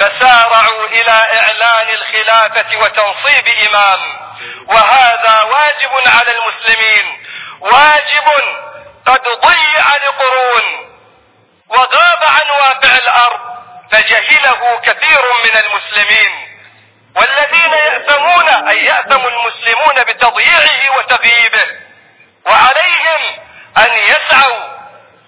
فسارعوا الى اعلان الخلافة وتنصيب امام وهذا واجب على المسلمين واجب قد ضيع لقرون وغاب عن واقع الارض فجهله كثير من المسلمين والذين يأثمون أي يأثم المسلمون بتضييعه وتغييبه وعليهم أن يسعوا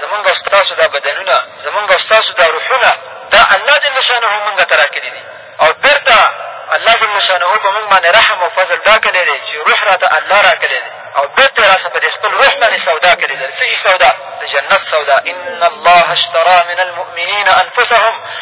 زمونږ او ستاسو دا بدنونه زمونږ او ستاسو دا روحونه دا الله جل شانه مونږ ته راکړي دي او بېرته الله جل شانه په مونږ باندې رحم او فضل دا کړی دی چې روح را ته الله را کړی دی او بېرته یې راسه په دې خپل روح باندې سودا کړې ده څه شي سودا د جنت سودا ان الله اشترا من المؤمنین انفسهم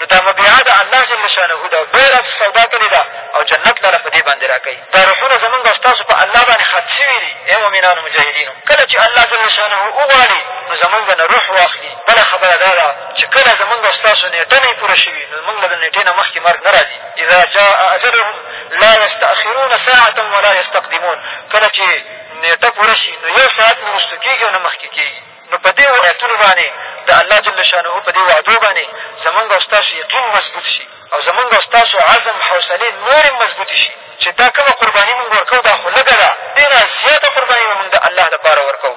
نو دا مبیعه د الله جل شانه ده او بیا یې راته سودا کړې ده او جنت لره په دې باندې را کوي دا روحونه زمونږ او ستاسو په الله باندې خرڅ شوي دي ای مؤمنانو مجاهدینو کله چې الله جل شانه وغواړي نو زمونږ نه روح واخلي بله خبره دا ده چې کله زمونږ او ستاسو نېټه نه پوره شوي نو مونږ له د نېټې نه مخکې مرګ نه را ځي اذا جاء اجلهم لا یستأخرون ساعة ولا یستقدمون کله چې نېټه پوره شي نو یو ساعت نه وروسته کېږي او نه مخکې کېږي نو په دې آیتونو باندې د الله جل شانه په دې وعدو باندې زمونږ او ستاسو یقین مضبوط شي او زمونږ او ستاسو عزم حوصلې نورې هم مضبوطې شي چې دا کومه قرباني مونږ ورکوو دا خو لږه ده ډېره زیاته قرباني به مونږ د الله دپاره ورکوو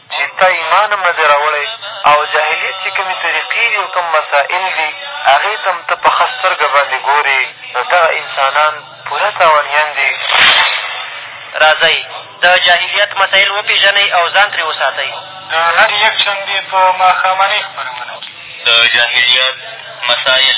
چې تا ایمان هم نه دی راوړی او جاهلیت چې کومې طریقې دي او کوم مسایل دي هغې ته هم ته په ښه سترګه باندې ګورې نو دغه انسانان پوره تاوانیان دي راځئ د جاهلیت مسایل وپېژنئ او ځان ترې وساتئ د هر یکشنبې په ماښامنۍ خپرونه کې د جاهلیت مسایل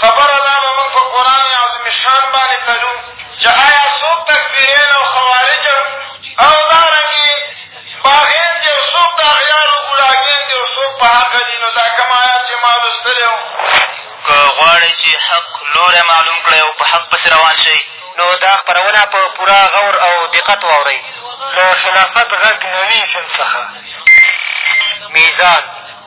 خبره دا ده موږ په قرآن عظیم الشان باندې تلو چې ایا څوک تکفیرین او خوارج او دارنګې باغین دي او څوک د اغیارو ګوډاګین دي او څوک په حق دي نو دا کوم ایات چې ما لوستلی و که غواړئ چې حق لوری معلوم کړئ او په حق پسې روان شئ نو دا خپرونه په پوره غور او دقت واورئ له خلافت غږ نوي فم څخه میزان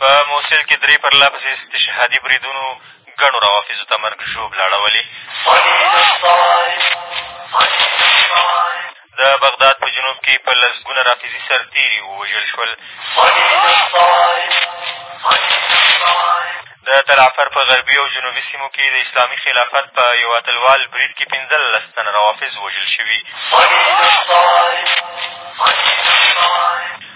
په موصل کې درې پر له پسې استشهادي بریدونو ګڼو روافضو ته مرګ ژوبله اړولې د بغداد په جنوب کې په لسګونه رافضي سرتېري ووژل شول د تلعفر په غربي او جنوبي سیمو کې د اسلامي خلافت په یو اتلوال برید کې پېنځلس تنه روافظ وژل شوي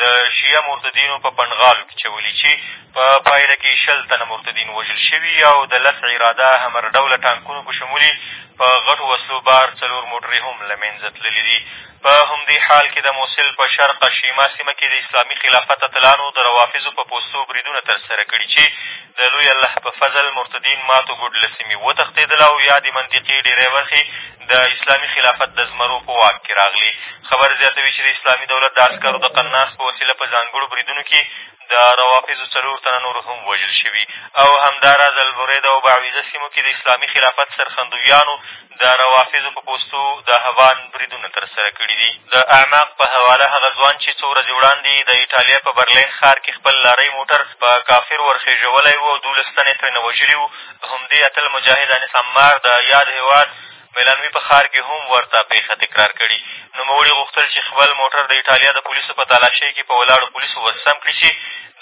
د شیعه مرتدینو په پنډغالو کې چولي چې په پایله کې شل تنه مرتدین وژل شوي او د لس عراده همر ډوله ټانکونو په شمولې په غټو وسلو بار څلور موټرې هم له منځه تللي دي په همدې حال کې د موسل په شرق شیما سیمه کې د اسلامي خلافت اتلانو د روافظو په پوستو بریدونه ترسره کړي چې د لوی الله په فضل مرتدین ماتو ګوډ له سیمې وتښتېدل او یادې منطقې ډېری برخې د اسلامي خلافت د زمرو په واک کې راغلي. خبر زیاتوي چې د اسلامي دولت د عسکرو د قناص په وسیله په ځانګړو بریدونو کې د روافضو څلور تنه نور هم وژل شوي او همدا راز البریده او بعویضه سیمو کې د اسلامي خلافت سرښندویانو د روافضو په پوستو د هوان بریدونه ترسره کړي دي. د اعماق په حواله هغه ځوان چې څو ورځې وړاندې د ایټالیا په برلین ښار کې خپل لارۍ موټر په کافرو ورخېژولی و او دولس تنه یې ترېنه وژلي وو همدې اتل مجاهد انس عمار د یاد هېواد میلانوي په ښار کې هم ورته پېښه تکرار کړي. نوموړي غوښتل چې خپل موټر د ایټالیا د پولیسو په تالاشۍ کې په ولاړو پولیسو ورسم کړي چې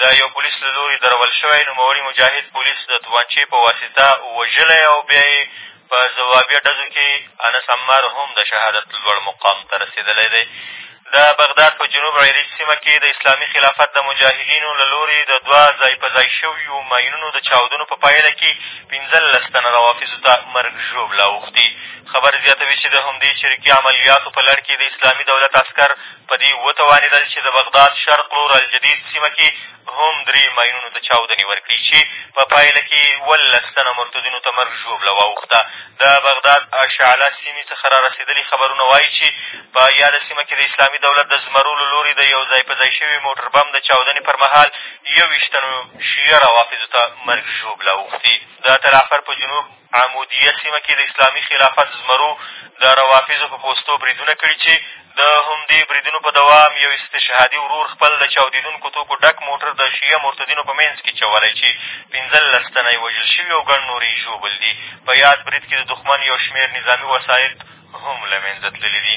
د یو پولیس له لوري درول شوی نوموړي مجاهد پولیس د توانچې په واسطه وژلی او بیا یې په ځوابیه ډزو کې انس عمار هم د شهادت لوړ مقام ته رسېدلی دی. د بغداد په جنوب عریج سیمه کې د اسلامي خلافت د مجاهدینو له لورې د دوه ځای په ځای شویو ماینونو د چاودنو په پایله کې پېنځلس تنه روافضو ته مرګ ژوبله اوښتې خبرې زیاتوي چې د همدې چریکي عملیاتو په لړ کې د اسلامي دولت عسکر په دې وتوانېدل چې د بغداد شرق لور الجدید سیمه کې هم درې ماینونو ته چاودنې ورکړي چې په پایله کې یې اوولس تنه مرتدینو ته مرګ ژوبله واوښته. د بغداد اشعله سیمې څخه را رسېدلي خبرونه وایي چې په یاده سیمه کې د اسلامي دولت د زمرو له لوري د یو ځای په ځای شوي موټر بم د چاودنې پر مهال یوویشت تنو شیعه روافضو ته مرګ ژوبله اوښتې. د تلعفر په جنوب عمودیه سیمه کې د اسلامي خلافت زمرو د روافضو په پوستو بریدونه کړي چې د همدې بریدونو په دوام یو استشهادي ورور خپل د چاودېدونکو توکو ډک موټر د شیعه مرتدینو په منځ کې چولی چې پېنځلس تنه یې وژل شوي او ګڼ نور یې ژوبل دي په یاد برید کې د دښمن یو شمېر نظامي وسایط هم له منځه تللي دي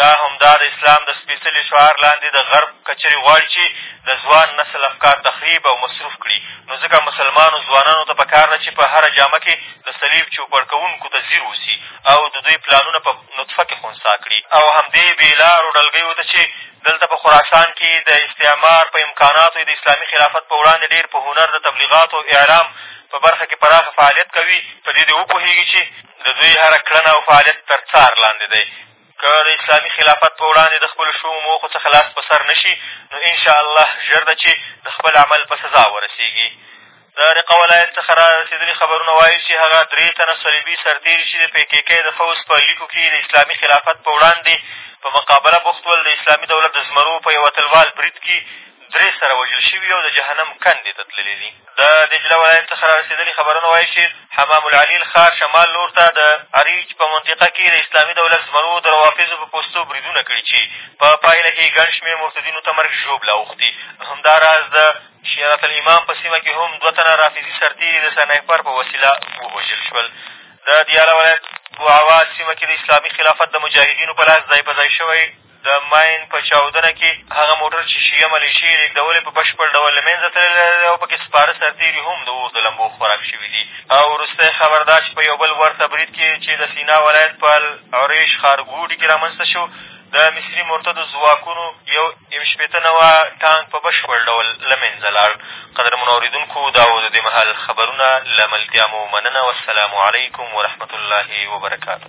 دا همدا د اسلام د سپېڅلي شعار لاندې د غرب که چېرې غواړي چې د ځوان نسل افکار تخریب او مصروف کړي نو ځکه مسلمانو ځوانانو ته په کار ده چې په هره جامه کې د صلیب چوپړ کوونکو ته ځیر اوسي او د دوی پلانونه په نطفه کې خنثا کړي او همدې بې لارو ډلګیو ته چې دلته په خراسان کې د استعمار په امکاناتو یې د اسلامي خلافت په وړاندې ډېر په هنر د تبلیغاتو او اعلام په برخه کې پراخه فعالیت کوي په دې دې وپوهېږي چې د دوی هره کړنه او فعالیت تر څار لاندې دی که د اسلامي خلافت په وړاندې د خپلو شومو موخو څخه لاس په سر نه شي نو انشاءالله ژر ده چې د خپل عمل په سزا ورسېږي د رقه ولایت څخه را رسېدلي خبرونه وایي چې هغه درې تنه صلیبي سرتېري چې د پیکېکۍ د فوځ په لیکو کې د اسلامي خلافت په وړاندې په مقابله بوخت ول د اسلامي دولت د زمرو په یوه تلوال برید کې درې سره وژل شوي او د جهنم کندې ته تللي دي د دجله ولایت څخه را رسېدلي خبرونه وایي چې حمام العلیل ښار شمال لور ته د عریج په منطقه کې د اسلامي دولت زمرو د روافظو په پوستو بریدونه کړي چې په پایله کې ګڼ شمېر مرتدینو ته مرګ ژوبله اوښتي همداراز د شیرت الامام په سیمه کې هم دوه تنه رافظي سرتېري د سنایپر په وسیله ووژل شول د دیاله ولایت بوعوا سیمه کې د اسلامي خلافت د مجاهدینو په لاس ځای په ځای شوی د ماین په چاودنه کې هغه موټر چې شیعه ملېشې یې لېږدولی په بشپړ ډول له منځه تللی دی او په کې سپاره سرتېري هم د اور د لمبو خوراک شوي دي او وروستی خبر دا چې په یو بل ورته برید کې چې د سینا ولایت په العریش ښارګوټي کې رامنځته شو د مصري مرتدو ځواکونو یو ام شپېته نوه ټانک په بشپړ ډول له منځه لاړ قدرمنو اورېدونکو دا و د دې مهال خبرونه له ملتیا مو مننه والسلام علیکم ورحمة الله وبرکاته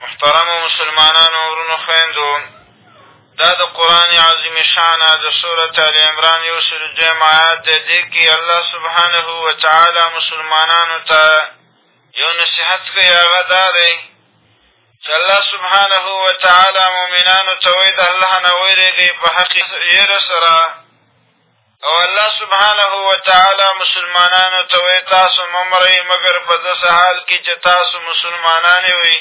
محترمو مسلمانانو ورونو خویندو دا د قرآن عظیم شانه د صورت العمران یو سل دویم آیات دی دې کې الله سبحانه وتعالی مسلمانانو ته یو نصیحت کوي هغه دا دی چې الله سبحانه وتعالی مؤمنانو ته وایي د الله نه ویرېږئ په حق یېره سره او الله سبحانه وتعالی مسلمانانو ته وایي تاسو مه مرئ مګر په داسې حال کې چې تاسو مسلمانان وئ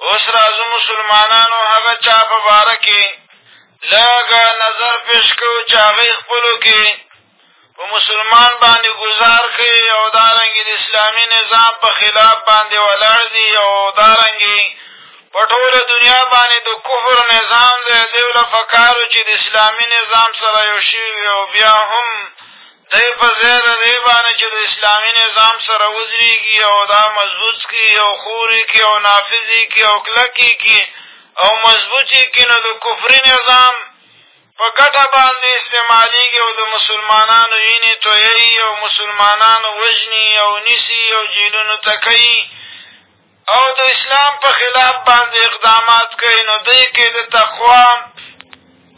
اوس راځو مسلمانانو هغه چا په باره کې لږ نظر پېش کوو چې هغوی خپلو کې په مسلمان باندې ګزار کوي او دارنګې د اسلامي نظام په خلاف باندې ولاړ دي او دارنګې په ټوله دنیا باندې د کفر نظام دی، دیو له په کار و چې د اسلامي نظام سره یو شوي وي او بیا هم دی په ځای د دې باندې چې د اسلامي نظام سره ودرېږي او دا مضبوط کړي او خور یې کړي او نافظ یې کړي او کلک یې کړي او مضبوط یې کړي نو د کفري نظام په ګټه باندې استعمالېږي او د مسلمانانو وینې تویوي او مسلمانان وژني او نیسي او جیلونو ته کوي او د اسلام په خلاف باندې اقدامات کوي نو دوی کې د تقوا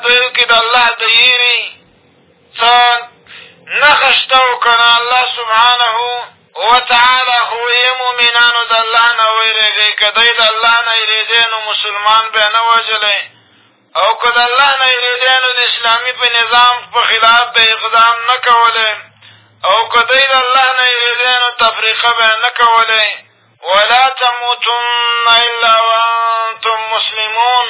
دوی کې د الله د یېري څه نښه شته او که نه الله سبحانه وتعالی خو یې مؤمنانو د الله نه ویرېږئ که دی د الله نه یېرېدی نو مسلمان به نه وژلی او که د الله نه یېرېدی نو د اسلامي په نظام په خلاف به اقدام نه کولی او که دی د الله نه یېرېدی نو تفریقه به نه کولی ولا تموتن الا وانتم مسلمون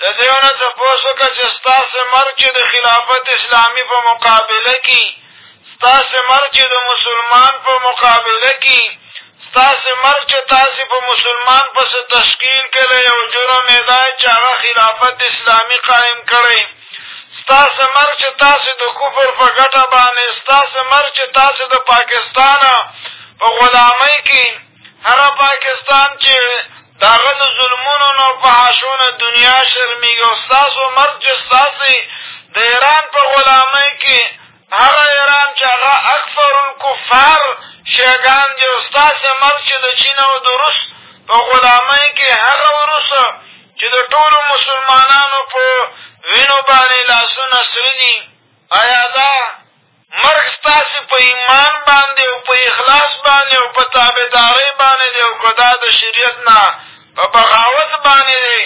د دې ونه تپوس وکړه چې ستاسې مرګ چې د خلافت اسلامي په مقابله کې ستاسې مرګ چې د مسلمان په مقابله کې ستاسې مرګ چې تاسې په مسلمان پسې تشکیل کړی یو جرم یې دا چې هغه خلافت اسلامي قایم کړی ستاسې مرګ چې تاسې د کفر په ګټه باندې ستاسې مرګ چې تاسې د پاکستان په غلامۍ کې هغه پاکستان چې د هغه د ظلمونو نه او فحاشو نه دنیا شرمېږي او ستاسو مرګ چې ستاسې د ایران په غلامۍ کې هغه ایران چې هغه اکثر الکفار شیګان دي او ستاسې مرګ چې د چین او د روس په غلامۍ کې هغه وروسته چې د ټولو مسلمانانو په وینو باندې لاسونه سره دي آیا دا مرګ ستاسې په ایمان باندې او په اخلاص باندې او په تابعدارۍ باندې دی او که دا د شریعت نه په بغاوت باندې دی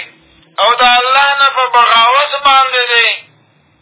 او د الله نه په بغاوت باندې دی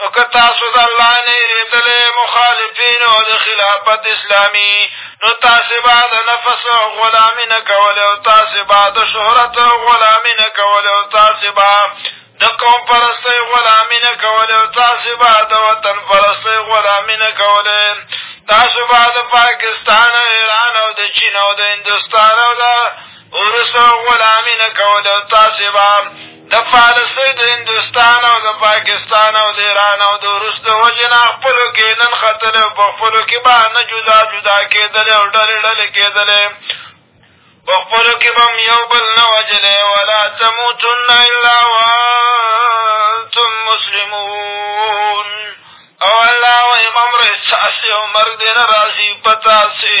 نو که تاسو د الله نه وېرېدلی مخالفین او د خلافت اسلامي نو تاسې به د نفس غلامي نه کولې او تاسې به د شهرت غلامي نه کولې او تاسې به د قوم پرستۍ غلامي نه کولې او تاسې به د وطن پرستۍ غلامي نه کولې تاسو به د پاکستان او ایران او د چین او د هندوستان او د وروسته غلامي نه کولې او تاسې به د پالسۍ د هندوستان او د پاکستان او د ایران او د روس د وجې نه خپلو کې ننختلې او په خپلو کې به نه جدا جدا کېدلې او ډلې ډلې کېدلې په خپلو کې به هم یو بل نه وژلې ولا تموتن الا وانتم مسلمون او الله وایم امر ستاسې او مرګ دې نه راځي په تاسې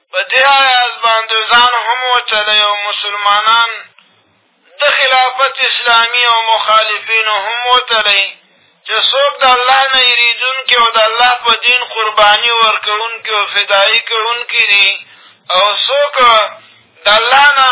په دې ایاز باندې ځان هم وچلی او مسلمانان د خلافت اسلامي او مخالفینو هم وتلی چې څوک د الله نه یېرېدونکي او د الله په دین قرباني ورکوونکي او فدایي کوونکي دي او څوک د الله نه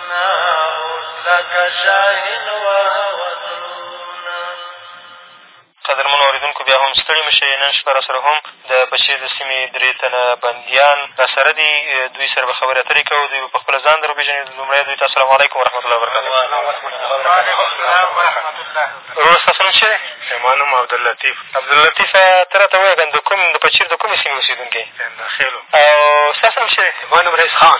قدرمنو اورېدونکو بیا هم ستړي مه شئ نن شپه را سره هم د پچیر د سیمې درې تنه بندیان را سره دي دوی سره به خبرې اترې کوو دوی به په خپله ځان در وپېژني لومړی دوی ته السلام علیکم ورحمتالله وبرکاتو وروره ستاسو نوم څه دی زما نوم عبداللطیف عبداللطیف ته راته ووایه که د کوم د پچیر د کومې سیمې اوسېدونکی او ستاسو نوم څه دی زما نوم رئیس خان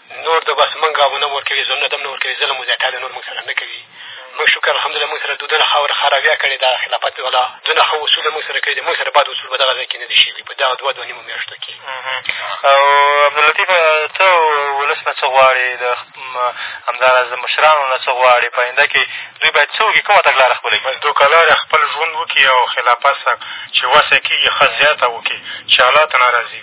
نور د بس مونږ غمونه مو ورکوي ځانونه دم نه ورکوي ظلم و زیاتی د نور مونږ سره نه کوي مونږ شکر الحمدالله مونږ سره ددونه خاوره ښه رویه کړې ده خلافت والا دونه ښه اصول مونږ سره کړي دي مونږ سره بد اصول په دغه ځای کښې نه دي شوي په دغه دوه دوه نیمو میاشتو کښې او عبداللطیف ته ولس نه څه غواړې د همداراز د مشرانو نه څه غواړې په آینده کښې دوی باید څه وکړي کومه تګلاره خپله کړي دوکلاره خپل ژوند وکړي او خلافت صاحب چې وس یې کېږي ښه زیاته وکړي چې الله ته ناراضي وي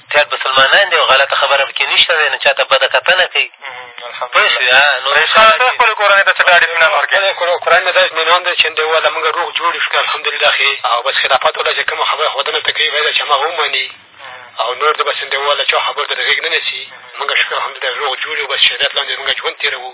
ګډ مسلمانان دي او غلطه خبره په کښې نشته دی نو چا ته بده کتنه کوي پوه شوې نو خپلې کورنۍ ته څه ډاډ اطمینان ورکوې کورنۍ ته دا اطمینان دی چې دی والا مونږ روغ جوړ یو الحمدلله کښې او بس خلافت والا چې کومه خبره ښودنه ته کوي باید چې هماغه ومني او نور د بس دی والا چا خبرو ته د غېږ نه نیسي مونږ شکر الحمدلله روغ جوړ یو بس شریعت لاندې مونږ ژوند تېروو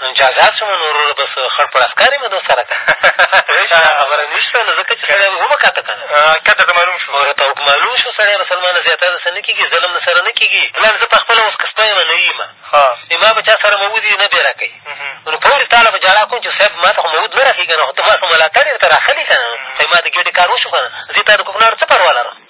نو امتیازات شو نو وروره بس خړ پړ عسکر یمه نور څه راته هېڅ خبره نشته نو ځکه چې سړی مو وبه کاته که نه کاته درته معلوم شو او راته معلوم شو سړی مسلمانه زیاته درسره نه کېږي ظلم درسره نه کېږي ځان زه په خپله اوس که سپی یم نري یم ما به چا سره موود وي نه به یې را کوي نو فورې تاله به ژړا کوم چې صاحب ما ته خو موود نه راخېږي که نه خو ته ما ته ملاتړ یې درته راخلي که نه ما د ګېډې کار وشو که نه زه تا د کوکنارو څه پروا لرم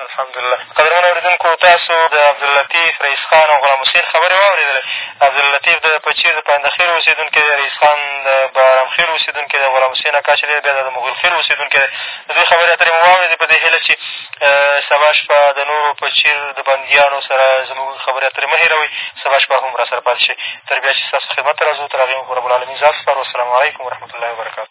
الحمدالله قدرمنو اورېدونکو تاسو د عبداللطیف رئیس خان او غلام حسین خبرې واورېدلې عبداللطیف د پچیر د پاینده خېلو اوسېدونکی دی رئیس خان د بارام خېلو اوسېدونکی دی غلام حسین اکا چې دی بیا د مغول خېلو اوسېدونکی دی د دوی خبرې اترې مو واورېدې په دې هیله چې سبا شپه د نورو پچیر د بندیانو سره زموږ خبرې اترې مه هېروئ سبا شپه هم را سره پاتې شئ تر بیا چې ستاسو خدمت ته را ځو تر هغې مو په رب العالمین ذات سپارو السلام علیکم ورحمتالله وبرکاتو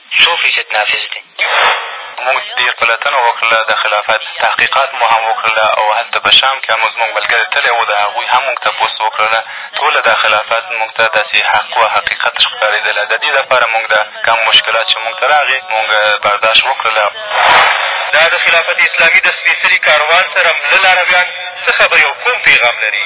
څو فیصد نافذ دی؟ موږ ډېر پلتنه وکړله د خلافت، تحقیقات مو هم وکړله او هلته په شام کښې مو زموږ ملګرې تللی و د هغوی هم موږ تپوس وکړله ټوله دا خلافت موږ ته داسې حق و حقیقت ښکارېدله د دې لپاره موږ دا کم مشکلات چې موږ ته راغې موږ برداشت وکړله. دا د خلافت اسلامي د سپېڅلي کاروان سره مله لارویان څه خبرې او کوم پېغام لري؟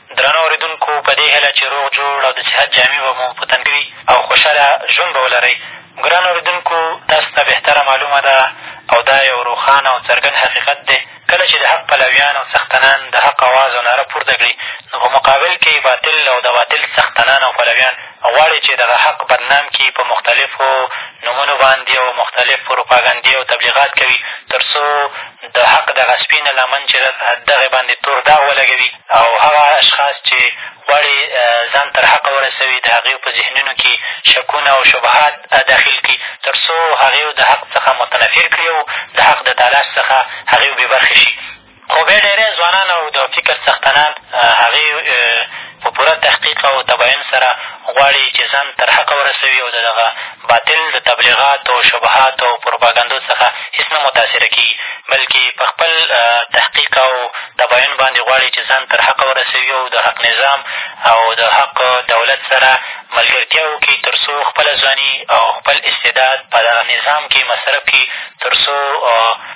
درنو اورېدونکو! په دې هیله چې روغ جوړ او د صحت جامې به مو په تن وي او خوشحاله ژوند به ولرئ. ګرانو اورېدونکو! تاسو ته بهتره معلومه ده او دا یو روښانه او څرګند حقیقت دی، کله چې د حق پلویان او څښتنان د حق اواز او ناره پورته کړي، نو په مقابل کې باطل او د باطل څښتنان او پلویان غواړي چې دغه حق بدنام کړي، په مختلفو نومونو باندې او مختلف پروپاګندې او تبلیغات کوي، تر څو د حق دغه سپینه لمن چې ده، دغې باندې تور داغ ولګوي. او هغه اشخاص چې غواړي ځان تر حقه ورسوي، د هغوی په ذهنونو کښې شکونه او شبهات داخل کړي، تر څو هغوی د حق څخه متنفر کړي او د حق د تلاش څخه هغوی بې برخې شي. خو بیا ډېری ځوانان او د فکر څښتنان هغوی په پوره تحقیق او تبین سره غواړي چې ځان تر حقه ورسوي او د دغه باطل د تبلیغاتو، شبهاتو او پروپاګندو څخه هېڅ نه متاثره کېږي، بلکې په خپل تحقیق او تبین باندې غواړي چې ځان تر حقه ورسوي او د حق نظام او د حق دولت سره ملګرتیا وکړي تر څو خپله ځواني او خپل استعداد په دغه نظام کې مصرف کړي تر څو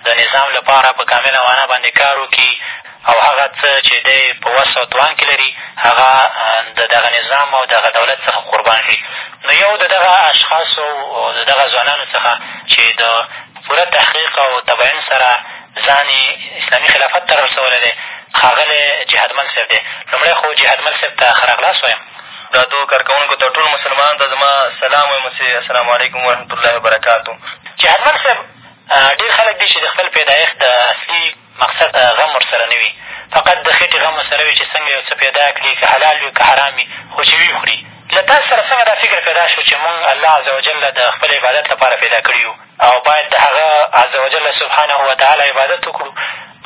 د نظام لپاره په کامله معنا باندې کار وکړي. او هغه څه چې دی په وس او توان کې لري، هغه د دغه نظام او دغه دولت څخه قربان کړي. نو یو د دغه اشخاصو او د دغه ځوانانو څخه چې د پوره تحقیق او تبین سره ځان یې اسلامي خلافت ته رسولی دی، ښاغلی جهادمل صاحب دی. لومړی خو جهادمل صاحب ته ښه راغلاست وایم. پراتو کارکوونکو ته، ټولو مسلمانانو ته زما سلام وایم چې السلام علیکم ورحمة الله وبرکاته. جهادمل صاحب، ډېر خلک دي چې د خپل پیدایښت د اصلي، مقصد ته غم ورسره نه وي، فقط د خېټې غم ورسره وي چې څنګه یو څه پیدا کړي، که حلال وي او که حرام وي، خو چې ویې خوري. له تاسې سره څنګه دا فکر پیدا شو چې مونږ الله عزوجل د خپل عبادت لپاره پیدا کړي یو او باید د هغه عزوجل سبحانه وتعالی عبادت وکړو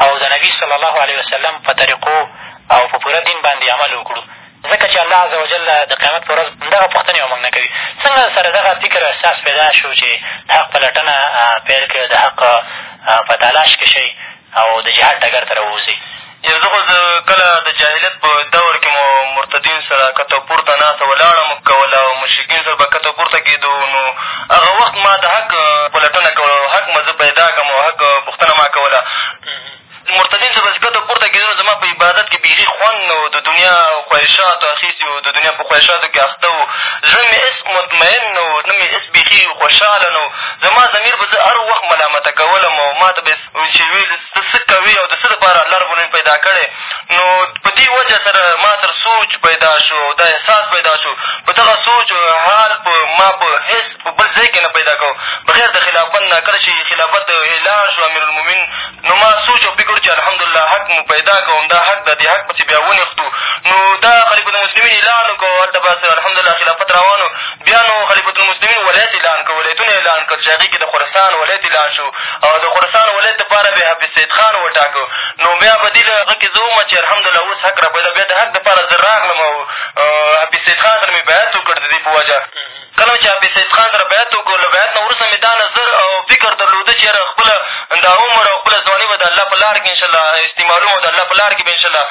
او د نبي صلی الله علیه وسلم په طریقو او په پوره دین باندې عمل وکړو، ځکه چې الله عزوجل د قیامت په ورځ همدغه پوښتنې له موږ نه کوي، څنګه درسره دغه فکر او احساس پیدا شو چې د حق پلټنه پیل کړئ او د حق په تالاش کې شئ او د جهاد ډګر ته راووځئ؟ یاره زه خو کله د جاهلیت په دور کې مو مرتدین سره کښته او پورته ناسته ولاړه موږ کوله او مشرکین سره به کښته پورته کېدو نو هغه وخت ما د حق پلټنه کوله او حق به زه پیدا کړم او حق پوښتنه ما کوله مرتدین صاحب چې کښته پورته کېدو نو زما په عبادت کښې بېخي خوند نه و د دنیا خواهشاتو اخېستي وو د دنیا په خواهشاتو کښې اخته وو زړه مې هېڅ مطمئن نه و زړه مې هېڅ بېخي خوشحاله نه و زما ضمیر به زه هر وخت ملامته کولم او ما ته به یې چې ویل ته څه کوې او د څه لپاره الله رب العالمین پیدا کړی نو په دې وجه سره ما سره سوچ پیدا شو او دا احساس پیدا شو په دغه سوچ او حال په ما په هېڅ په بل ځای کښې نه پیدا کوو بغیر د خلافت نه کله چې خلافت اعلان شو امیرالمومین نو ما سوچ او فکر چې الحمدالله حق مو پیدا کړ همدا حق ده دې حق پسې بیا ونښتو نو دا خلیفة المسلمین اعلان وکړو هلته بس الحمدالله خلافت روان و بیا نو خلیفة المسلمین ولایت اعلان کړ ولایتونه اعلان کړل چې هغې کښې د خراسان ولایت اعلان شو او د خراسان ولایت دپاره بیا حافظ سید خان وټاکه نو بیا په دې هغه کښې زه وم چې الحمدالله اوس حق را پیدا بیا د حق دپاره زه راغلم او حافظ سید خان سره مې بیعت وکړ د دې په وجه کله مې چې حافظ سعید خان سره بیعت وکړ، له بیعت نه وروسته مې دا نظر او فکر درلوده چې یاره خپل دا عمر او خپله ځواني به د الله په لاره کښې ان شاء الله استعمالوم او د الله په لاره کښې به ان شاء الله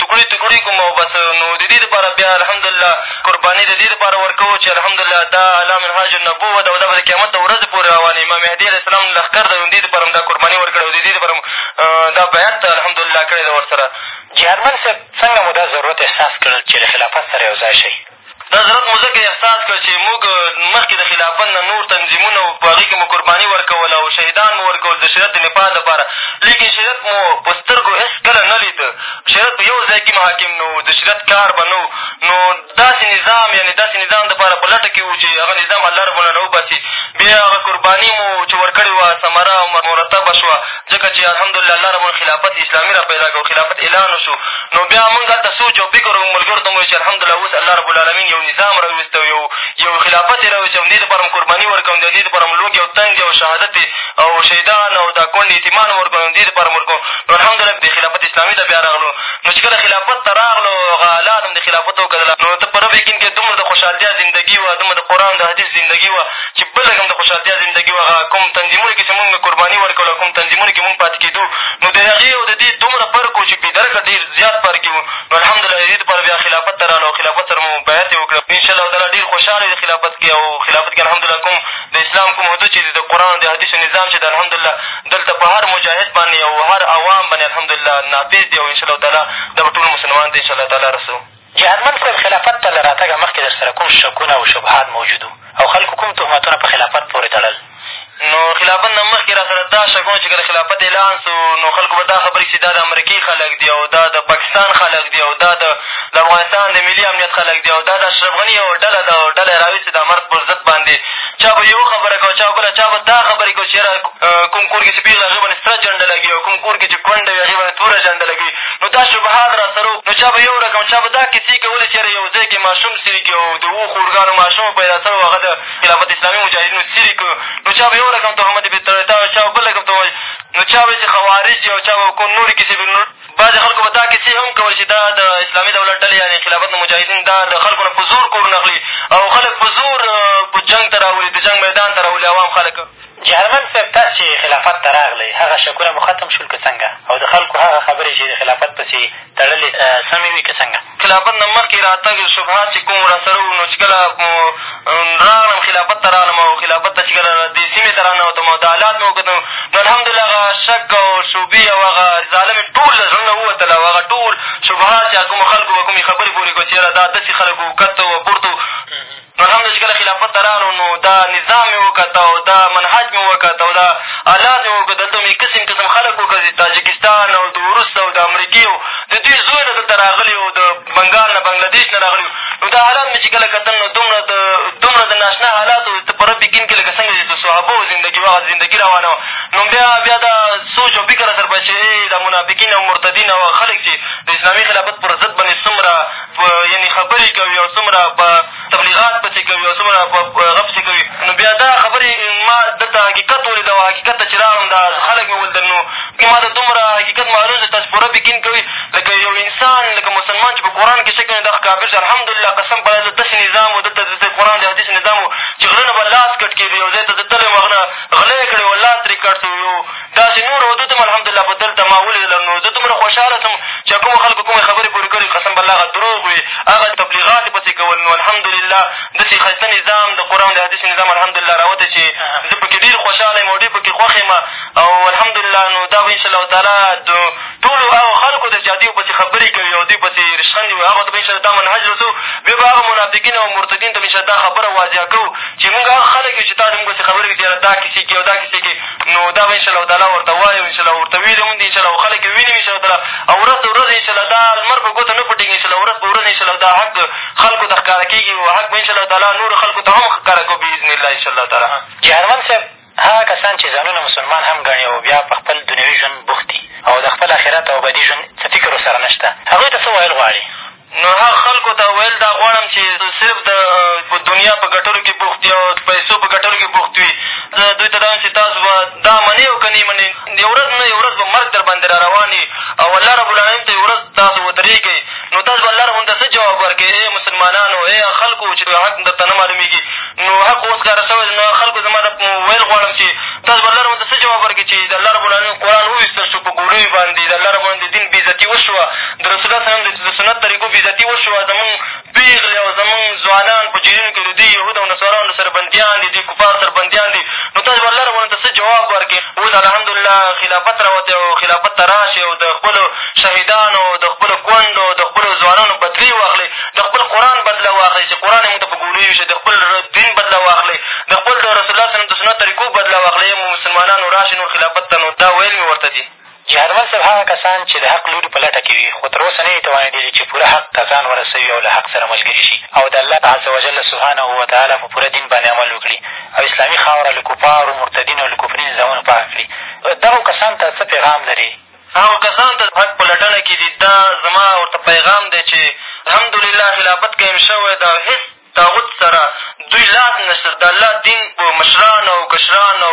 تکړې تکړې کړم او بس نو د دې لپاره بیا الحمدالله قرباني د دې لپاره ورکوو چې الحمدالله دا اعلی منهاج النبوة ده او دا به د قیامت تر ورځې پورې روان وي امام مهدي علیه السلام لښکر ده نو دې لپاره مو دا قرباني ورکړې او د دې لپاره مو دا بیعت الحمدالله کړی ده ورسره جهانمل صاحب څنګه مو دا ضرورت احساس کړل چې له خلافت سره یو ځای شئ؟ دا ضرورت مو ځکه احساس کړ چې موږ مخکې د خلافت نه نور تنظیمونه وو، په هغې کښې مو قرباني ورکوله او شهیدان مو ورکول د شریعت د نفاذ لپاره، لیکن شریعت مو په سترګو هېڅکله نه لید، شریعت په یو ځای کښې هم حاکم نه وو، د شریعت کار به نه وو، نو داسې نظام یعنې داسې نظام لپاره په لټه کښې وو چې هغه نظام الله رب العلمين راوباسي، بیا هغه قرباني مو چې ورکړې وه ثمره او مرتبه شوه. ځکه چې الحمدالله الله رب الخلافت اسلامي را پیدا کړ او خلافت اعلان وشو نو بیا مونږ هلته سوچ او فکر وکړو ملګرو ته مو ویل چې الحمدالله اوس الله رب العالمین یو نظام را وویست او یو یو خلافت یې را وویست او دې دپاره مو قرباني ورکوو دې دپاره مو لوږې او تندې او شهادت او شهیدان او دا کونډې یتیمان مو ورکوو دې دپاره مو ورکوو نو الحمدالله دې خلافت اسلامي ته بیا راغلو نو چې کله خلافت ته راغلو هغه حالات هم د خلافت وکتل نو ته په رب یقین کړې دومره د خوشحالتیا زندګي وه دومره د قرآن د حدیث زندګي وه چې به لږ هم د خوشحالتیا زندګي وه هغه کوم تنظیمونه کښې چې مونږ قرباني ورکوله کوم تنظیمونه کښې مونږ پاتې کېدو نو د هغې او د دې دومره فرق و چې بې درکه ډېر زیات فرق یې و نو الحمدالله د دې لپاره بیا خلافت ته رالو او خلافت سره مو بیعت یې وکړه ان شاءالله تعالی ډېر خوشحاله یو خلافت کښې او خلافت کښې الحمدالله کوم د اسلام کوم حدود چې د قرآن او د حدیثو نظام چې د الحمدالله دلته په هر مجاهد باندې او هر عوام باندې الحمدالله نافظ دی او ان شاءالله تعالی دا به ټول مسلمانانو ته ان شاءالله تعالی رسوو جهانمل صاحب خلافت ته له راتګه مخکې در سره کوم شکونه او شبهات موجود وو او خلکو کوم تهمتونه په خلافت پورې تړل؟ نو خلافت نه مخکې را سره دا شکونه چې کله خلافت اعلان سو نو خلکو به دا خبرې چې دا د امريکې خلک دي او دا د پاکستان خلک دي او دا د د افغانستان د ملي امنيت خلک دي او دا د اشرف غني يوه ډله ده او ډله يې را ويستې ده مرد پر ضد باندې چا به يوه خبره کوله چا به بله چا به دا خبرې کوي چې ياره کوم کور کښې چې پېغله هغې باندې سره جنډه لګوي او کوم کور کښې چې کونډه وي هغې باندې توره جنډه لګوي نو دا شبهات را سره وو، نو چا به یو رقم، چا به دا کیسې کولې چې یاره یو ځای کښې ماشوم څیرې کړي او د اوښو ارګانو ماشوم به پیدا کړی وو، هغه د خلافت اسلامي مجاهدینو څیرې کړو، نو چا به یو رقم تهمت پرې تړلی، چا به بل رقم تهمت، نو چا به چې خوارج دي او چا به کوم نورې کیسې پرې نو بعضې خلکو به دا کیسې هم کولې چې دا د اسلامي دولت ډلې یعنې خلافت نه مجاهدین دا د خلکو نه په زور کورونه اخلي او خلک په زور جنګ ته راولي، د جنګ میدان ته راولي عوام خلک. جهرمن صیب تاسو چې خلافت ته راغلئ هغه شکونه مو ختم شول که څنګه او د خلکو هغه خبرې چې د خلافت پسې یې تړلې سمې وې که څنګه؟ خلافت نه مخکې راتګ شبهات چې کوم راسره وو نو چې کله راغلم خلافت ته راغلم او خلافت ته چې کله دې سیمې ته راننوتم او دا حالات مې وکتل نو الحمدلله هغه شک او شبهې او هغه ضاله مې ټول له زړه نه ووتله او هغه ټول شبهات چې کومو خلکو به کومې خبرې پورې کړو چې یاره دا داسې خلک وو کښته وو پورته وو نو همدا چې کله خلافت ته راغلو نو دا نظام مې وکته او دا منهج مې وکت او دا الات مې وکت دلته مې قسم قسم خلک وکت د تاجکستان او د روس او د امریکې او د دوی زوی نه دلته راغلي او د بنګال نه بنګلهدېش نه راغلي نو دا حالات مې چې کله کتل نو دومره د دومره د ناشنا حالاتو ته په رب یقین کښې لکه څنګه چې د صحابو زندګي وه زندګي روانه وه نو بیا بیا دا سوچ او فکر را سره پیدا شي چې دا منافقین او مرتدین او خلک چې د اسلامي خلافت پر ضد باندې څومره یعنې خبرې کوي او څومره په تبلیغات پسې کوي او څومره په هغه پسې کوي نو بیا دا خبرې ما دلته حقیقت ولید او حقیقت ته چې راغلم دا خلک مې ولیدل نو ما ته دومره حقیقت معلوم دی تاسو پوره یقین کوي لکه یو انسان لکه مسلمان چې په قرآن کښې شک دا کافر شي الحمدلله قسم په الله داسې نظام و دلته د قرآن د حدیث نظام و چې غله نه به لاس کټ کېدی یو ځای ته زه تللی وم هغه نه غله یې کړې وه لاس ترې کټ شو یو داسې نور او دتم الحمدالله په دلته ما ولېدله نو زه دومره خوشحاله شوم چې کومو خلکو کومې خبرې پورې کړې قسم بالله هغه دروغ وې هغه تبلیغات یې پسې کول نو الحمدالله داسې ښایسته نظام د قرآن د حدیث نظام الحمدالله راوتی چې زه په کښې ډېر خوشحاله یم او ډېر په کښې خوښ یم او الحمدالله نو دا به انشاءالله تعالی د ټولو هغو خلکو ته چې هدیو پسې خبرې کوي او دوی پسې رشخندې وي هغو ته به انشاءالله دا منهج رسو بیا به هغه منافقین او مرتدین ته به انشاءالله دا خبره واضحه کوو چې مونږ هغه خلک یو چې تاسې مونږ پسې خبرې کوي چې یاره دا کیسې کوي او دا کیسې کوي نو دغه ان شاء الله تعالی ورته وایم ان شاء الله ورته ویلي هم دي ان شاء الله او خلک یې ویني هم ان شاء الله تعالی او ورځ تر ورځې ان شاء الله دا لمر په ګوتو نه پټېږي ان شاء الله ورځ په ورځ ان شاء الله دا حق خلکو ته ښکاره کېږي او حق به ان شاء الله تعالی نورو خلکو ته هم ښکاره کړو بإذن الله ان شاء الله تعالی جهرمن صاحب هغه کسان چې ځانونه مسلمان هم ګڼي او بیا په خپل دنیوي ژوند بوخت دي او د خپل آخرت او ابدي ژوند څه فکر ورسره نه شته هغوی ته څه ویل غواړې نو هغه خلکو ته ویل دا غواړم چې صرف د دنیا په ګټلو کښې بوخت وي او د پیسو په ګټلو کښې بوخت وي زه دوی ته دا وایم چې تاسو به دا منئ او که نۀ منئ یو ورځ نه یو ورځ به مرګ در باندې را روان وي او الله رب العالمین ته یو ورځ تاسو ودرېږئ نو تاسو به الله رب العالمین ته څه جواب ورکړئ ای مسلمانانو ای هغه خلکو چې حق درته نه معلومېږي نو حق اوس ښکاره شوی دی، نو خلکو زما دا ویل غواړم چې تاسو به الله رب العالمین ته څه جواب ورکړئ چې د الله رب العالمین قرآن وویستل شو، په ګوډیو باندې د الله رب العالمین د دین بې عزتي وشوه، د رسول الله صلی الله علیه وسلم د سنت طریقو بې عزتي وشوه، زمونږ پېغلې او زمونږ ځوانان په جېلونو کښې د دې یهودو او نصاراوو سره بندیان دي، د دې کفارو سره بندیان دي، نو تاسو به الله رب العالمین ته څه جواب ورکړئ؟ اوس الحمدلله خلافت راوتی او خلافت ته راشئ او د خپلو شهیدانو او د خپلو کونډو او د خپلو ځوانانو بدلې واخلئ. د خپل قرآن بدله واخلئ چې قرآن یې مونږ ته په ګولۍ ووېشي د خپل دین بدله واخلئ د خپل د رسول الله صلي وسلم د سنت طریقو بدله واخلئ ای مسلمانانو راشئ نور خلافت ته نو دا ویل مې ورته دي جهادمل صاحب هغه کسان چې د حق لوري په لټه کې وي خو تر اوسه نه یې توانېدلي چې پوره حق ته ځان ورسوي او له حق سره ملګري شي او د الله عز وجل سبحانه وتعالی په پوره دین باندې عمل وکړي او اسلامي خاوره له کفارو مرتدینو او له کفري نظامونو پاکه کړي دغو کسانو ته څه پیغام لرې هغو کسانو ته حق په لټنه کې دي، دا زما ورته پیغام دی چې الحمدلله خلافت قایم شوی ده او هېڅ طاغوت سره دوی لاس نه شته، د الله دین په مشرانو او کشرانو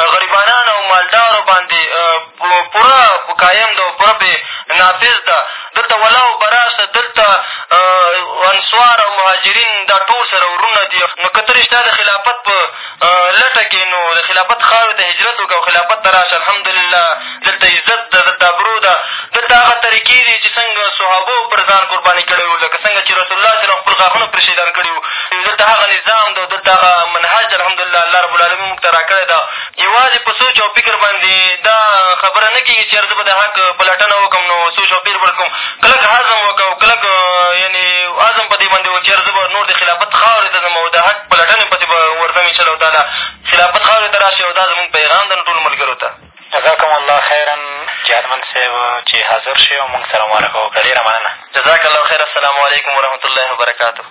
او غریبانانو او مالدارو باندې پوره قایم ده او پوره پرې نافظ ده، دلته ولا او برا شته، دلته انصار او مهاجرین دا ټول سره وروڼه دي، نو که ته رښتیا د خلافت په لټه کې نو د خلافت خاورې ته هجرت وکړه او خلافت ته راشه الحمدلله دلته عزت ده دلته ابرو ده دلته هغه طریقې دي چې څنګه صحابو پر ځان قرباني کړی وو لکه څنګه چې رسول الله سلم خپل غاښونه پرې شهیدان کړي وو دلته هغه نظام ده دلته هغه منهج ده الحمدلله الله رب العالمین موږ ته را کړی ده یوازې په سوچ او فکر باندې دا خبره نه کېږي چې یاره زه به د حق پلټنه وکړم نو سوچ او فکر به کوم کلک عزم وکړه او کلک یعنې عزم په دې باندې و چې یاره زه به نور د خلافت خاورې ته ځم او د حق په لټنې پسې به ورځم انشاءالله تعالی خلافت خاورې ته راشئ او دا زمونږ پیغام ده نو ټولو ملګرو ته جزاکم الله خیرا جهادمن صاحب چې حاضر شئ او مونږ سره مرکه وکړه ډېره مننه جزاک الله خیر السلام علیکم ورحمتالله وبرکاتو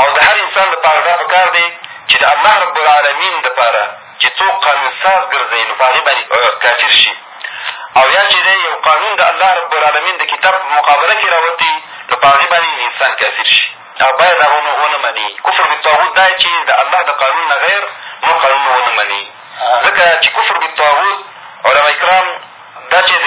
او د هر انسان لپاره دا په کار دی چې د الله رب العالمين لپاره چې څوک قانون ساز ګرځوي نو په هغې باندې کافر شي او یا چې دی یو قانون د الله رب العالمين د کتاب په مقابله کښې راوتي نو په هغې باندې انسان کافر شي او باید هغه نو ونه مني کفر بالطاغوت دا چې د الله د قانون نه غیر نور قانون ونه مني ځکه چې کفر بالطاغوت علما کرام دا چې د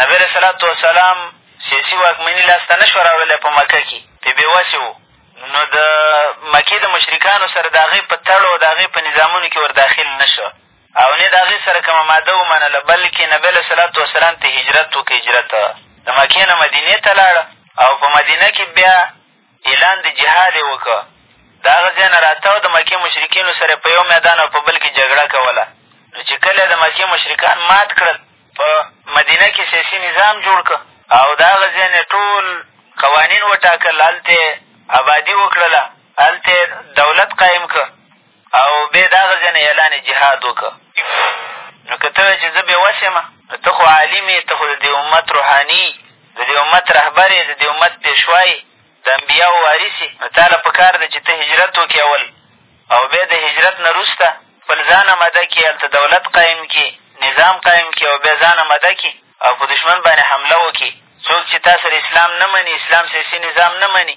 نبي علیه صلات وسلام سیاسي واکمني لاسته نه شوه راوړلی په مکه کښې پې بېوسې و نو د مکې د مشرکانو سره د هغې په تړو او د هغې په نظامونو کښې ور داخل نه شو او نه د هغې سره کومه ماده ومنله بلکې نبي علیه صلات وسلام ته هجرت وکړ هجرت د مکې نه مدینې ته لاړ او په مدینه کښې بیا اعلان د جهاد یې وکړ، د هغه ځای نه راته او د مکې مشرکینو سره یې په یو میدان او په بل کې جګړه کوله، نو چې کله یې د مکې مشرکان مات کړل، په مدینه کې سیاسي نظام جوړ کړ او د هغه ځای نه یې ټول قوانین وټاکل، هلته یې ابادي وکړله، هلته یې دولت قایم کړ. او بیا یې د هغه ځای نه اعلان جهاد وکړ نو که ته وایې چې زه بې وس یم نو ته خو عالم یې ته خو د دې امت روحاني د دې امت رهبر یې د دې امت پېشوا یې د انبیاو وارث یې نو تا له په کار دی چې ته هجرت وکړې اول او بیا د هجرت نه وروسته خپل ځان اماده کړي هلته دولت قایم کړي نظام قایم کړي او بیا ځان اماده کړي او په دښمن باندې حمله وکړي څوک چې تا سره اسلام نه مني اسلام سیاسي نظام نه مني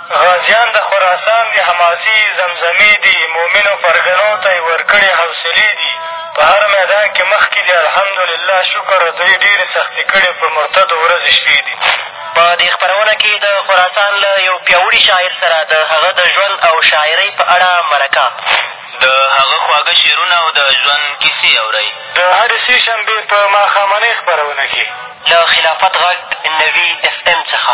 غازیان د خراسان دي حماسې یې زمزمې دي مؤمنو پرګنو ته یې ورکړې حوصلې دي په هر میدان کې مخکې دي الحمدلله شکر دوی ډېرې سختې کړې پر مرتدو ورځې شپې دي په دې خپرونه کې د خراسان له یو پیاوړي شاعر سره د هغه د ژوند او شاعرۍ په اړه مرکه د هغه خواږه شعرونه او د ژوند کیسې اورئ د هرې سې شنبې په ماښامنۍ خپرونه کې له خلافت غږ نوي اف ام څخه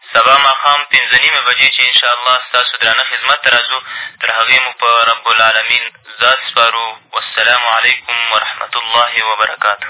سبا ماښام پنځه نیمې بجې چې انشاالله ستاسو درانه خدمت ته راځو تر هغې مو په رب العالمین ذات سپارو والسلام علیکم ورحمة الله وبرکاته.